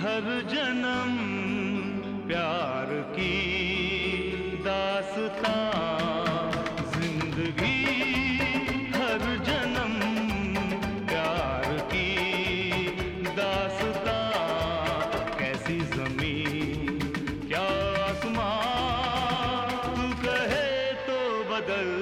हर जन्म प्यार की दासता। ज़िंदगी, हर जन्म प्यार की दासता। कैसी ज़मीन, क्या आसमां, तू कहे तो बदल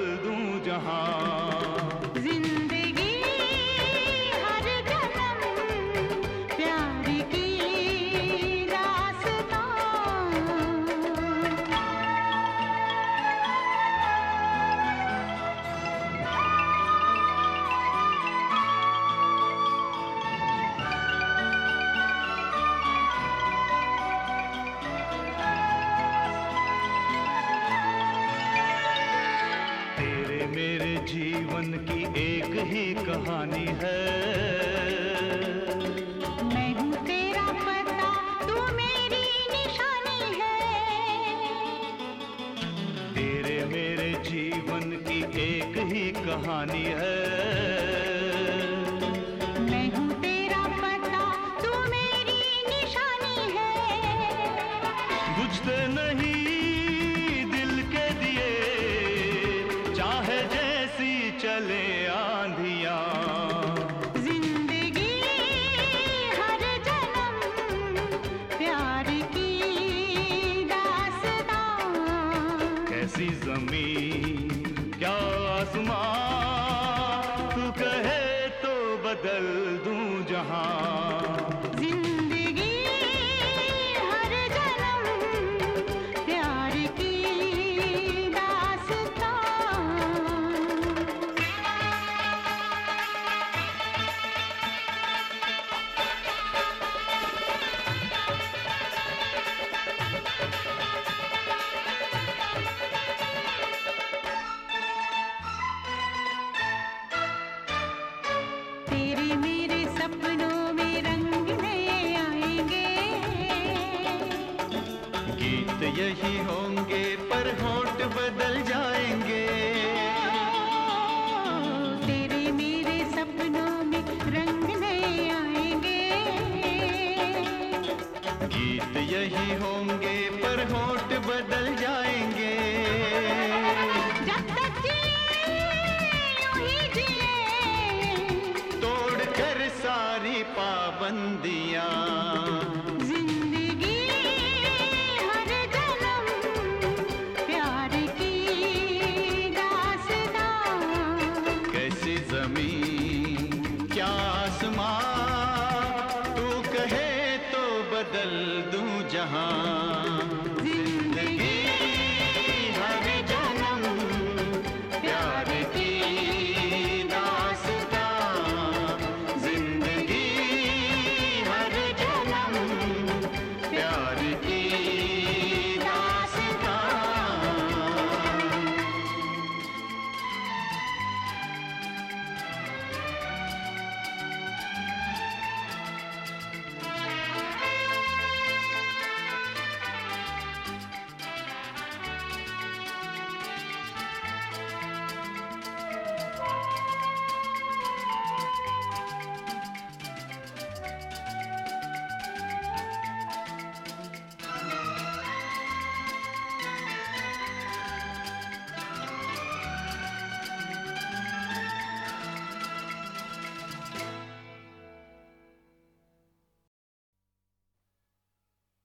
जीवन की एक ही कहानी है। मैं हूँ तेरा पता तू मेरी निशानी है। तेरे मेरे जीवन की एक ही कहानी है। मैं हूँ तेरा पता तू मेरी निशानी है। बुझते नहीं कैसी ज़मीन क्या आसमां? तू कहे तो बदल दूँ जहाँ। यही होंगे पर होठ बदल जाएँगे। तेरे मेरे सपनों में रंग नए आएँगे। गीत यही होंगे पर होठ बदल जाएँगे। जब तक यूँ ही तोड़ कर सारी पाबंदियाँ बदल दूँ जहाँ